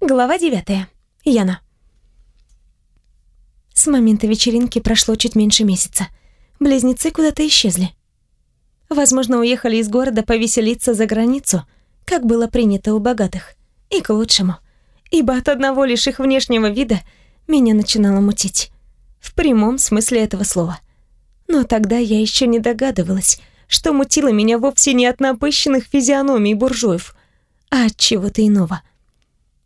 Глава девятая. Яна. С момента вечеринки прошло чуть меньше месяца. Близнецы куда-то исчезли. Возможно, уехали из города повеселиться за границу, как было принято у богатых. И к лучшему. Ибо от одного лишь их внешнего вида меня начинало мутить. В прямом смысле этого слова. Но тогда я еще не догадывалась, что мутило меня вовсе не от напыщенных физиономий буржуев, а от чего-то иного.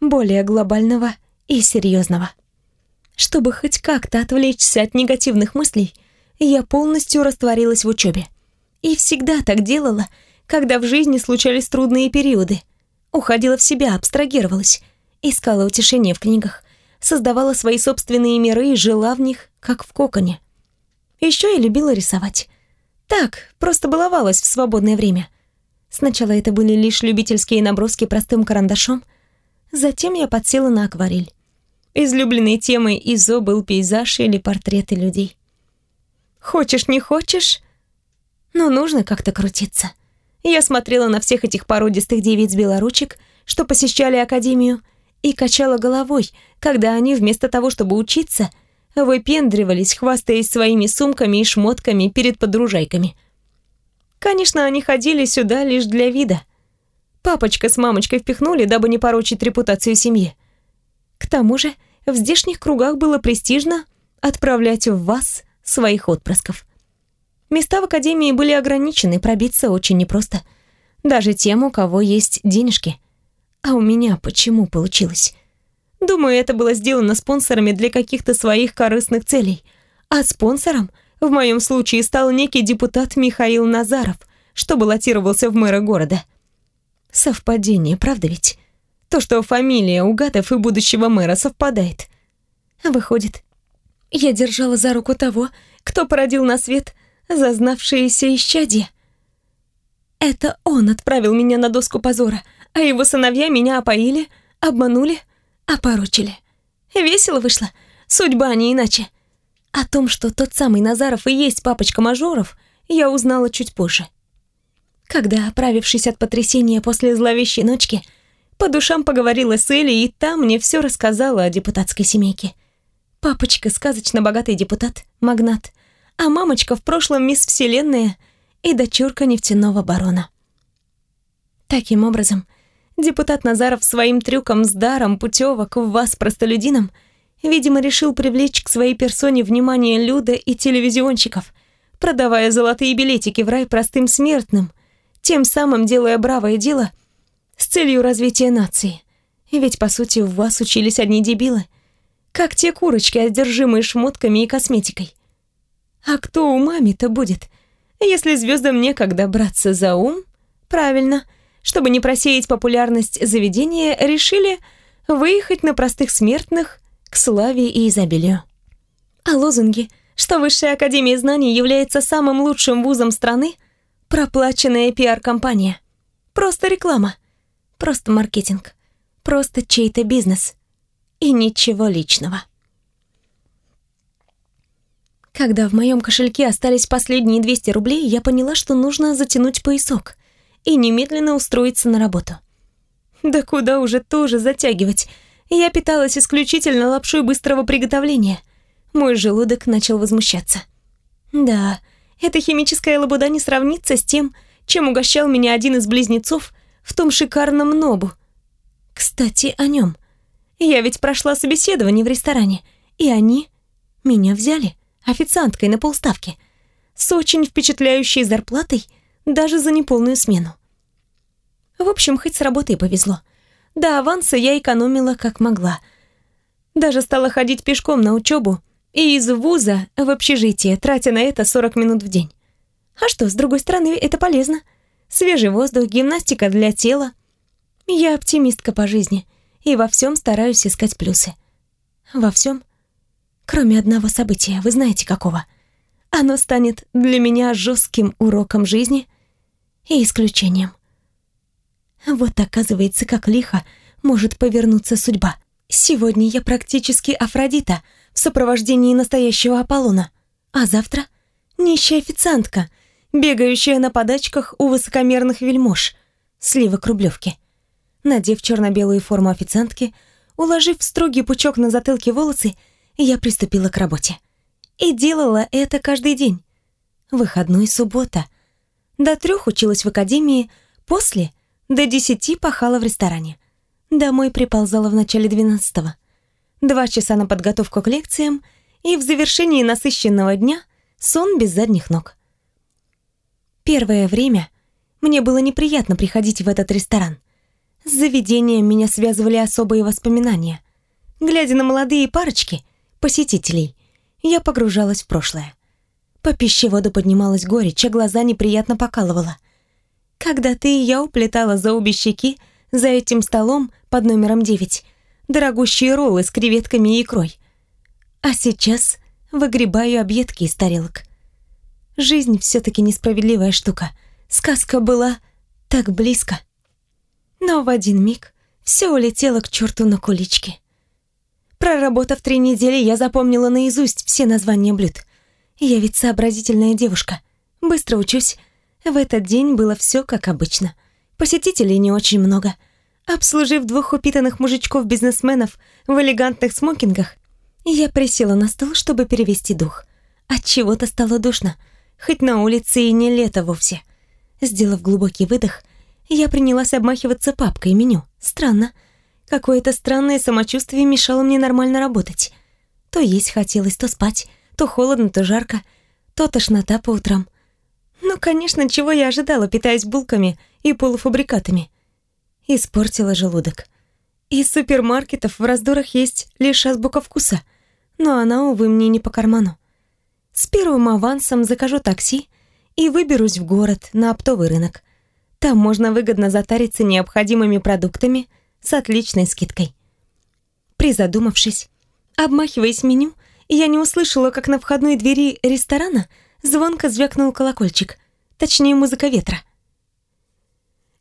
Более глобального и серьезного. Чтобы хоть как-то отвлечься от негативных мыслей, я полностью растворилась в учебе. И всегда так делала, когда в жизни случались трудные периоды. Уходила в себя, абстрагировалась, искала утешение в книгах, создавала свои собственные миры и жила в них, как в коконе. Еще я любила рисовать. Так, просто баловалась в свободное время. Сначала это были лишь любительские наброски простым карандашом, затем я подсела на акварель. Излюбленной темой ИЗО был пейзаж или портреты людей. Хочешь, не хочешь, но нужно как-то крутиться. Я смотрела на всех этих породистых девиц-белоручек, что посещали академию, и качала головой, когда они вместо того, чтобы учиться, выпендривались, хвастаясь своими сумками и шмотками перед подружайками. Конечно, они ходили сюда лишь для вида. Папочка с мамочкой впихнули, дабы не порочить репутацию семьи. К тому же, в здешних кругах было престижно отправлять в вас своих отпрысков. Места в академии были ограничены, пробиться очень непросто. Даже тем, у кого есть денежки. А у меня почему получилось? Думаю, это было сделано спонсорами для каких-то своих корыстных целей. А спонсором в моем случае стал некий депутат Михаил Назаров, что баллотировался в мэра города. Совпадение, правда ведь? То, что фамилия Угатов и будущего мэра совпадает. Выходит, я держала за руку того, кто породил на свет зазнавшееся исчадье. Это он отправил меня на доску позора, а его сыновья меня опоили, обманули, опорочили. Весело вышло, судьба не иначе. О том, что тот самый Назаров и есть папочка Мажоров, я узнала чуть позже. Когда, оправившись от потрясения после зловещей ночки, по душам поговорила с Элей, и та мне все рассказала о депутатской семейке. Папочка сказочно богатый депутат, магнат, а мамочка в прошлом мисс Вселенная и дочурка нефтяного барона. Таким образом, депутат Назаров своим трюком с даром путевок в вас простолюдинам видимо, решил привлечь к своей персоне внимание Люда и телевизионщиков, продавая золотые билетики в рай простым смертным, тем самым делая бравое дело с целью развития нации. Ведь, по сути, в вас учились одни дебилы, как те курочки, одержимые шмотками и косметикой. А кто умами-то будет, если звездам некогда браться за ум? Правильно, чтобы не просеять популярность заведения, решили выехать на простых смертных к славе и изобилию. А лозунги, что Высшая Академия Знаний является самым лучшим вузом страны, проплаченная пиар-компания. Просто реклама, просто маркетинг, просто чей-то бизнес. И ничего личного. Когда в моем кошельке остались последние 200 рублей, я поняла, что нужно затянуть поясок и немедленно устроиться на работу. Да куда уже тоже затягивать? Я питалась исключительно лапшой быстрого приготовления. Мой желудок начал возмущаться. Да, эта химическая лабуда не сравнится с тем, чем угощал меня один из близнецов в том шикарном нобу. Кстати, о нем. Я ведь прошла собеседование в ресторане, и они меня взяли официанткой на полставки, с очень впечатляющей зарплатой даже за неполную смену. В общем, хоть с работой повезло. До аванса я экономила как могла. Даже стала ходить пешком на учебу и из вуза в общежитие, тратя на это 40 минут в день. А что, с другой стороны, это полезно. Свежий воздух, гимнастика для тела. Я оптимистка по жизни и во всем стараюсь искать плюсы. Во всем — Кроме одного события, вы знаете какого. Оно станет для меня жестким уроком жизни и исключением. Вот оказывается, как лихо может повернуться судьба. Сегодня я практически Афродита в сопровождении настоящего Аполлона, а завтра нищая официантка, бегающая на подачках у высокомерных вельмож, сливок рублевки. Надев черно-белую форму официантки, уложив строгий пучок на затылке волосы, я приступила к работе. И делала это каждый день. Выходной суббота. До трех училась в академии, после до десяти пахала в ресторане. Домой приползала в начале двенадцатого. Два часа на подготовку к лекциям, и в завершении насыщенного дня сон без задних ног. Первое время мне было неприятно приходить в этот ресторан. С заведением меня связывали особые воспоминания. Глядя на молодые парочки, посетителей, я погружалась в прошлое. По пищеводу поднималась горечь, а глаза неприятно покалывала. Когда-то и я уплетала за обе щеки за этим столом под номером 9 дорогущие роллы с креветками и икрой. А сейчас выгребаю объедки из тарелок. Жизнь все-таки несправедливая штука. Сказка была так близко. Но в один миг все улетело к черту на кулички. Проработав три недели, я запомнила наизусть все названия блюд. Я ведь сообразительная девушка. Быстро учусь. В этот день было все как обычно. Посетителей не очень много. Обслужив двух упитанных мужичков-бизнесменов в элегантных смокингах, я присела на стол, чтобы перевести дух. От чего-то стало душно, хоть на улице и не лето вовсе. Сделав глубокий выдох, я принялась обмахиваться папкой меню. Странно. Какое-то странное самочувствие мешало мне нормально работать. То есть хотелось, то спать, то холодно, то жарко, то тошнота по утрам. Ну, конечно, чего я ожидала, питаясь булками и полуфабрикатами. Испортила желудок. Из супермаркетов в раздорах есть лишь азбука вкуса, но она, увы, мне не по карману. С первым авансом закажу такси и выберусь в город на оптовый рынок. Там можно выгодно затариться необходимыми продуктами с отличной скидкой. Призадумавшись, обмахиваясь меню, я не услышала, как на входной двери ресторана звонко звякнул колокольчик, точнее музыка ветра.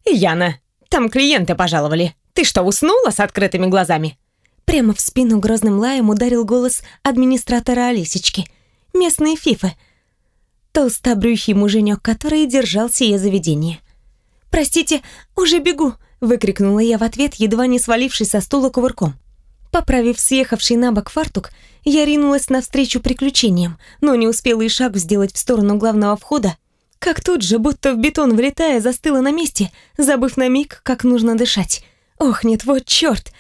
«Яна, там клиенты пожаловали. Ты что, уснула с открытыми глазами?» Прямо в спину грозным лаем ударил голос администратора Олесечки, местные фифы, толстобрюхий муженек, который держал сие заведение. «Простите, уже бегу!» — выкрикнула я в ответ, едва не свалившись со стула кувырком. Поправив съехавший на бок фартук, я ринулась навстречу приключениям, но не успела и шаг сделать в сторону главного входа, как тут же, будто в бетон влетая, застыла на месте, забыв на миг, как нужно дышать. Ох, нет, вот черт!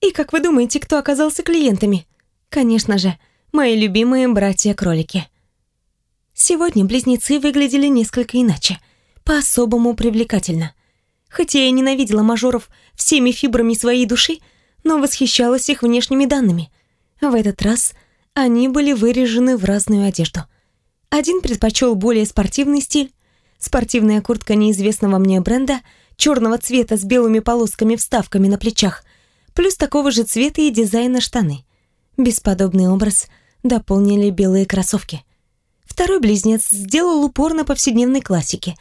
И как вы думаете, кто оказался клиентами? Конечно же, мои любимые братья-кролики. Сегодня близнецы выглядели несколько иначе, по-особому привлекательно. Хотя я ненавидела мажоров всеми фибрами своей души, но восхищалась их внешними данными. В этот раз они были вырежены в разную одежду — один предпочел более спортивный стиль. Спортивная куртка неизвестного мне бренда, черного цвета с белыми полосками-вставками на плечах, плюс такого же цвета и дизайна штаны. Бесподобный образ дополнили белые кроссовки. Второй близнец сделал упор на повседневной классике.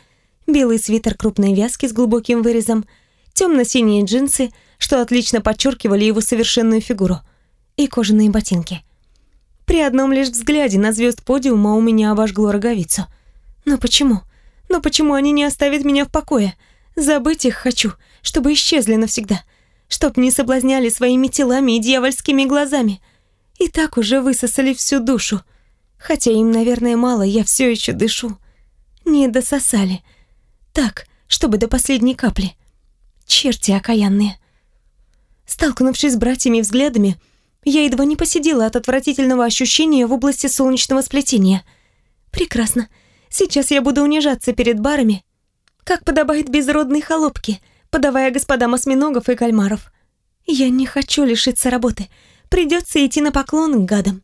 Белый свитер крупной вязки с глубоким вырезом, темно-синие джинсы, что отлично подчеркивали его совершенную фигуру, и кожаные ботинки. При одном лишь взгляде на звезд подиума у меня обожгло роговицу. Но почему? Но почему они не оставят меня в покое? Забыть их хочу, чтобы исчезли навсегда. Чтоб не соблазняли своими телами и дьявольскими глазами. И так уже высосали всю душу. Хотя им, наверное, мало, я все еще дышу. Не дососали. Так, чтобы до последней капли. Черти окаянные. Столкнувшись с братьями взглядами, я едва не посидела от отвратительного ощущения в области солнечного сплетения. Прекрасно. Сейчас я буду унижаться перед барами, как подобает безродной холопке, подавая господам осьминогов и кальмаров. Я не хочу лишиться работы. Придется идти на поклон к гадам.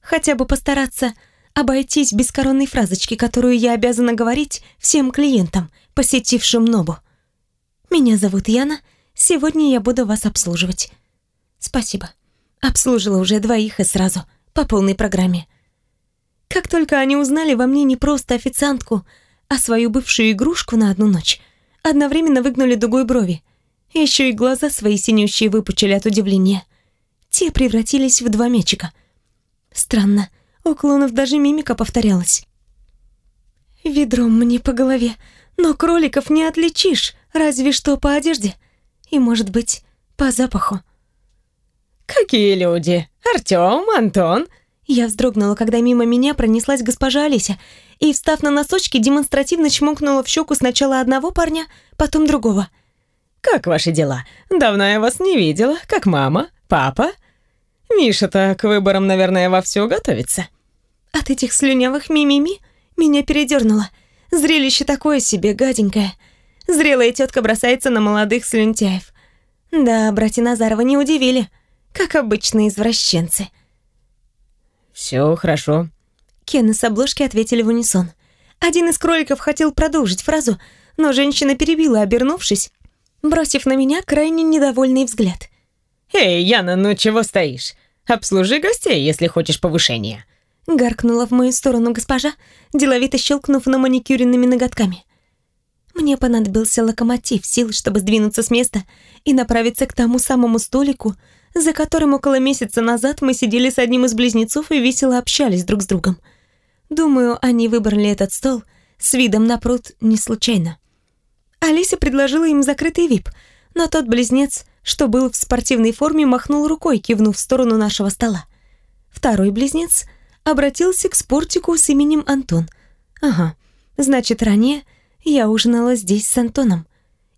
Хотя бы постараться обойтись без коронной фразочки, которую я обязана говорить всем клиентам, посетившим Нобу. Меня зовут Яна. Сегодня я буду вас обслуживать. Спасибо. Обслужила уже двоих и сразу, по полной программе. Как только они узнали во мне не просто официантку, а свою бывшую игрушку на одну ночь, одновременно выгнули дугой брови. Еще и глаза свои синющие выпучили от удивления. Те превратились в два мячика. Странно, у клонов даже мимика повторялась. Ведром мне по голове, но кроликов не отличишь, разве что по одежде. И, может быть, по запаху. Какие люди? Артём, Антон?» Я вздрогнула, когда мимо меня пронеслась госпожа Олеся, и, встав на носочки, демонстративно чмокнула в щеку сначала одного парня, потом другого. «Как ваши дела? Давно я вас не видела. Как мама? Папа?» Миша-то к выборам, наверное, вовсю готовится. От этих слюнявых мимими меня передернуло. Зрелище такое себе, гаденькое. Зрелая тетка бросается на молодых слюнтяев. Да, братья Назарова не удивили, как обычные извращенцы. Все хорошо. Кен с обложки ответили в унисон. Один из кроликов хотел продолжить фразу, но женщина перебила, обернувшись, бросив на меня крайне недовольный взгляд. «Эй, Яна, ну чего стоишь? Обслужи гостей, если хочешь повышения». Гаркнула в мою сторону госпожа, деловито щелкнув на маникюренными ноготками. Мне понадобился локомотив сил, чтобы сдвинуться с места и направиться к тому самому столику, за которым около месяца назад мы сидели с одним из близнецов и весело общались друг с другом. Думаю, они выбрали этот стол с видом на пруд не случайно. Алиса предложила им закрытый вип, но тот близнец, что был в спортивной форме, махнул рукой, кивнув в сторону нашего стола. Второй близнец обратился к спортику с именем Антон. Ага, значит, ранее я ужинала здесь с Антоном.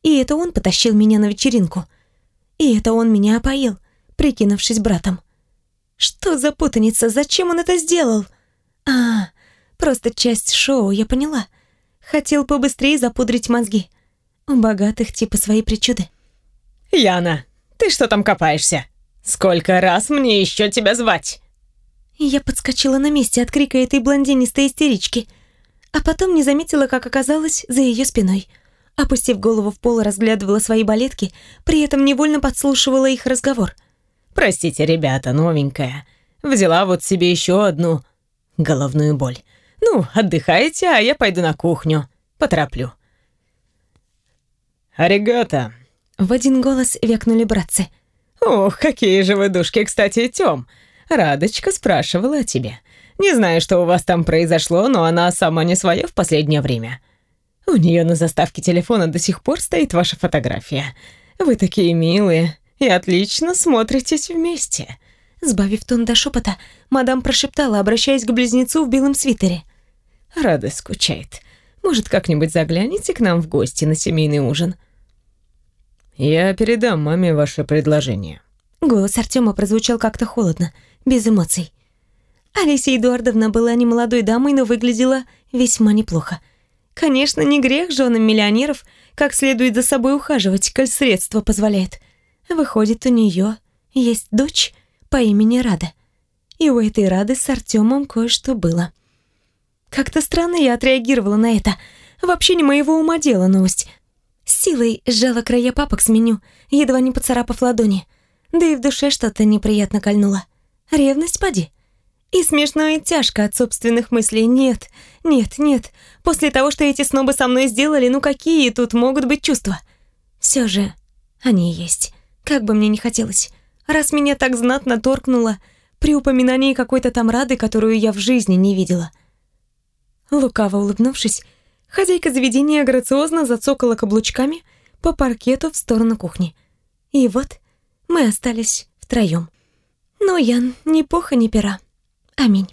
И это он потащил меня на вечеринку. И это он меня опоил, прикинувшись братом. Что за путаница? Зачем он это сделал? А, просто часть шоу, я поняла. Хотел побыстрее запудрить мозги. У богатых типа свои причуды. «Яна, ты что там копаешься? Сколько раз мне еще тебя звать?» Я подскочила на месте от крика этой блондинистой истерички, а потом не заметила, как оказалась за ее спиной. Опустив голову в пол, разглядывала свои балетки, при этом невольно подслушивала их разговор. «Простите, ребята, новенькая. Взяла вот себе еще одну головную боль. Ну, отдыхайте, а я пойду на кухню. Потороплю». «Аригата», в один голос векнули братцы. «Ох, какие же вы душки, кстати, Тём. Радочка спрашивала о тебе. Не знаю, что у вас там произошло, но она сама не своя в последнее время. У нее на заставке телефона до сих пор стоит ваша фотография. Вы такие милые и отлично смотритесь вместе». Сбавив тон до шепота, мадам прошептала, обращаясь к близнецу в белом свитере. «Рада скучает. Может, как-нибудь загляните к нам в гости на семейный ужин?» «Я передам маме ваше предложение». Голос Артема прозвучал как-то холодно, без эмоций. Алисия Эдуардовна была не молодой дамой, но выглядела весьма неплохо. Конечно, не грех женам миллионеров как следует за собой ухаживать, коль средства позволяет. Выходит, у нее есть дочь по имени Рада. И у этой Рады с Артемом кое-что было. Как-то странно я отреагировала на это. Вообще не моего ума дело новость. С силой сжала края папок с меню, едва не поцарапав ладони. Да и в душе что-то неприятно кольнуло. Ревность поди. И смешно и тяжко от собственных мыслей. Нет, нет, нет. После того, что эти снобы со мной сделали, ну какие тут могут быть чувства? Все же они есть. Как бы мне ни хотелось. Раз меня так знатно торкнуло при упоминании какой-то там Рады, которую я в жизни не видела. Лукаво улыбнувшись, Хозяйка заведения грациозно зацокала каблучками по паркету в сторону кухни. И вот мы остались втроем. Но Ян ни пуха, ни пера. Аминь.